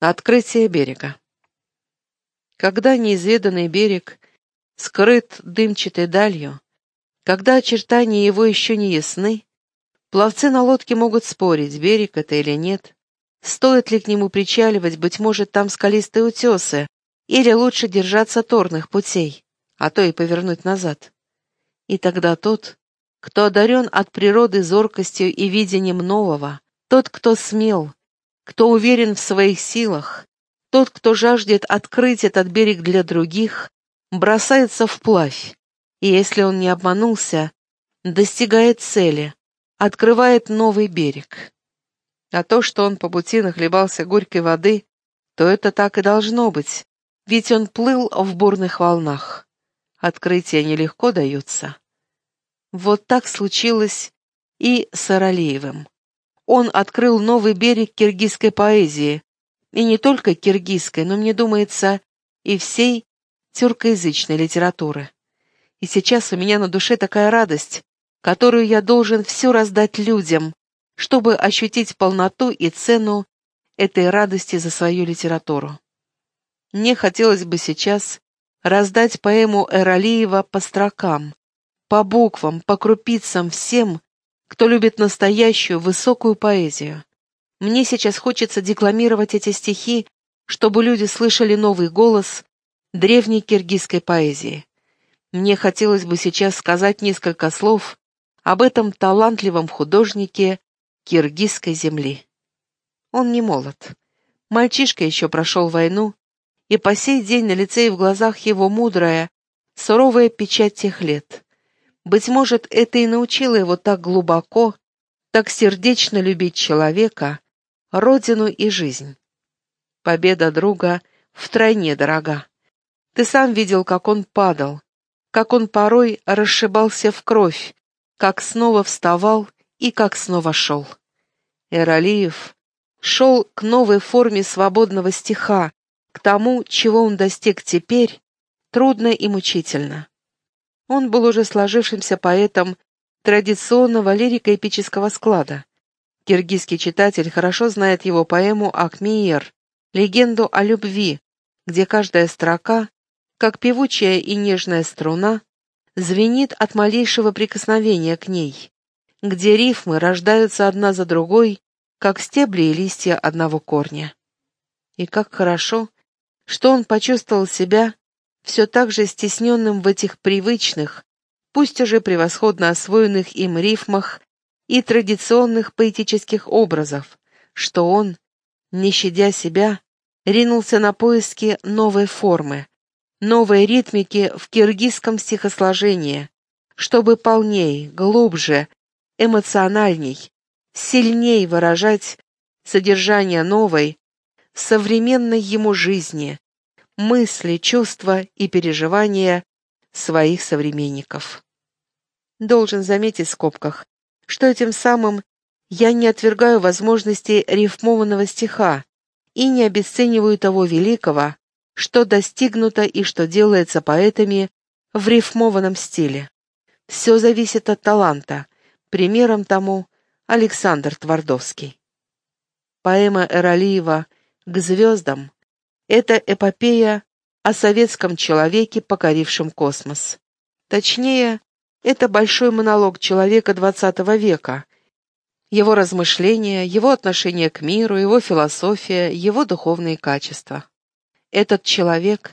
Открытие берега. Когда неизведанный берег скрыт дымчатой далью, когда очертания его еще не ясны, пловцы на лодке могут спорить, берег это или нет, стоит ли к нему причаливать, быть может, там скалистые утесы, или лучше держаться торных путей, а то и повернуть назад. И тогда тот, кто одарен от природы зоркостью и видением нового, тот, кто смел, кто уверен в своих силах, тот, кто жаждет открыть этот берег для других, бросается вплавь, и если он не обманулся, достигает цели, открывает новый берег. А то, что он по пути нахлебался горькой воды, то это так и должно быть, ведь он плыл в бурных волнах. Открытия нелегко даются. Вот так случилось и с Аралеевым он открыл новый берег киргизской поэзии, и не только киргизской, но, мне думается, и всей тюркоязычной литературы. И сейчас у меня на душе такая радость, которую я должен все раздать людям, чтобы ощутить полноту и цену этой радости за свою литературу. Мне хотелось бы сейчас раздать поэму Эралиева по строкам, по буквам, по крупицам всем, кто любит настоящую, высокую поэзию. Мне сейчас хочется декламировать эти стихи, чтобы люди слышали новый голос древней киргизской поэзии. Мне хотелось бы сейчас сказать несколько слов об этом талантливом художнике киргизской земли. Он не молод. Мальчишка еще прошел войну, и по сей день на лице и в глазах его мудрая, суровая печать тех лет. Быть может, это и научило его так глубоко, так сердечно любить человека, родину и жизнь. Победа друга втройне дорога. Ты сам видел, как он падал, как он порой расшибался в кровь, как снова вставал и как снова шел. Эралиев шел к новой форме свободного стиха, к тому, чего он достиг теперь, трудно и мучительно. Он был уже сложившимся поэтом традиционного лирико-эпического склада. Киргизский читатель хорошо знает его поэму «Акмиер», легенду о любви, где каждая строка, как певучая и нежная струна, звенит от малейшего прикосновения к ней, где рифмы рождаются одна за другой, как стебли и листья одного корня. И как хорошо, что он почувствовал себя все так же стесненным в этих привычных, пусть уже превосходно освоенных им рифмах и традиционных поэтических образов, что он, не щадя себя, ринулся на поиски новой формы, новой ритмики в киргизском стихосложении, чтобы полней, глубже, эмоциональней, сильней выражать содержание новой, современной ему жизни, мысли, чувства и переживания своих современников. Должен заметить в скобках, что этим самым я не отвергаю возможности рифмованного стиха и не обесцениваю того великого, что достигнуто и что делается поэтами в рифмованном стиле. Все зависит от таланта, примером тому Александр Твардовский. Поэма Эралиева «К звездам» Это эпопея о советском человеке, покорившем космос. Точнее, это большой монолог человека XX века, его размышления, его отношение к миру, его философия, его духовные качества. Этот человек,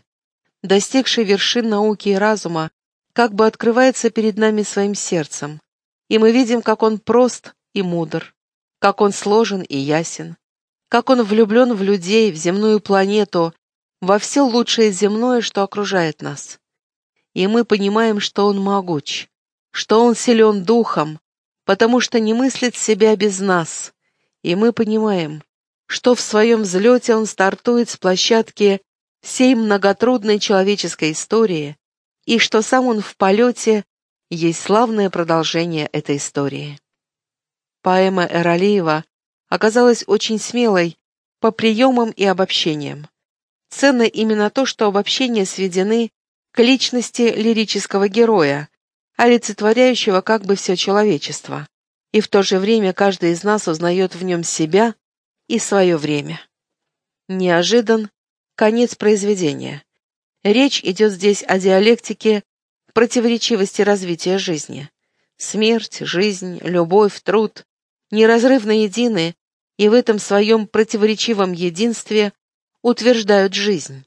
достигший вершин науки и разума, как бы открывается перед нами своим сердцем, и мы видим, как он прост и мудр, как он сложен и ясен, как он влюблен в людей, в земную планету, во все лучшее земное, что окружает нас. И мы понимаем, что он могуч, что он силен духом, потому что не мыслит себя без нас. И мы понимаем, что в своем взлете он стартует с площадки всей многотрудной человеческой истории, и что сам он в полете есть славное продолжение этой истории. Поэма Эралиева оказалась очень смелой по приемам и обобщениям. Ценно именно то, что обобщения сведены к личности лирического героя, олицетворяющего как бы все человечество, и в то же время каждый из нас узнает в нем себя и свое время. Неожидан конец произведения. Речь идет здесь о диалектике противоречивости развития жизни. Смерть, жизнь, любовь, труд неразрывно едины и в этом своем противоречивом единстве утверждают жизнь.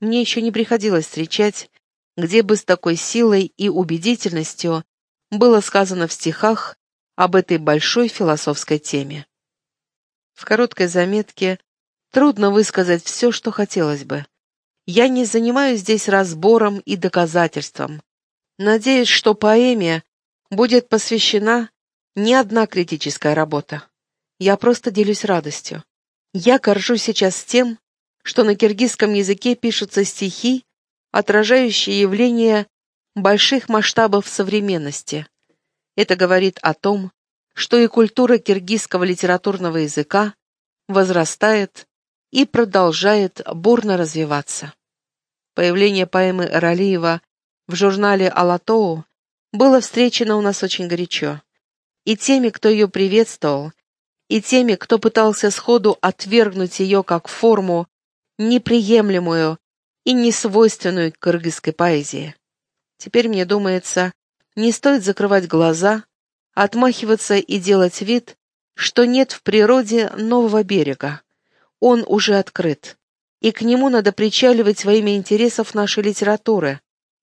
Мне еще не приходилось встречать, где бы с такой силой и убедительностью было сказано в стихах об этой большой философской теме. В короткой заметке трудно высказать все, что хотелось бы. Я не занимаюсь здесь разбором и доказательством. Надеюсь, что поэме будет посвящена не одна критическая работа. Я просто делюсь радостью. Я горжусь сейчас тем, что на киргизском языке пишутся стихи, отражающие явления больших масштабов современности. Это говорит о том, что и культура киргизского литературного языка возрастает и продолжает бурно развиваться. Появление поэмы Ралиева в журнале «Алатоу» было встречено у нас очень горячо. И теми, кто ее приветствовал, и теми, кто пытался сходу отвергнуть ее как форму, неприемлемую и несвойственную кыргызской поэзии. Теперь, мне думается, не стоит закрывать глаза, отмахиваться и делать вид, что нет в природе нового берега. Он уже открыт, и к нему надо причаливать во имя интересов нашей литературы.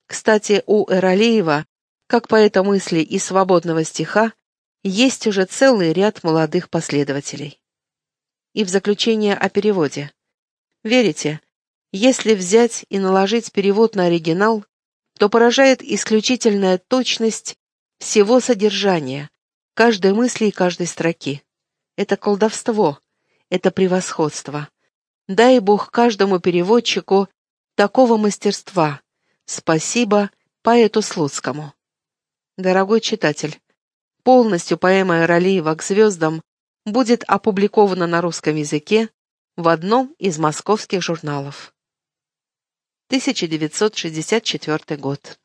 Кстати, у Эралеева, как поэта мысли и свободного стиха, есть уже целый ряд молодых последователей. И в заключение о переводе. Верите, если взять и наложить перевод на оригинал, то поражает исключительная точность всего содержания, каждой мысли и каждой строки. Это колдовство, это превосходство. Дай Бог каждому переводчику такого мастерства. Спасибо поэту Слуцкому. Дорогой читатель, полностью поэма Ралиева к звездам будет опубликована на русском языке в одном из московских журналов. 1964 год.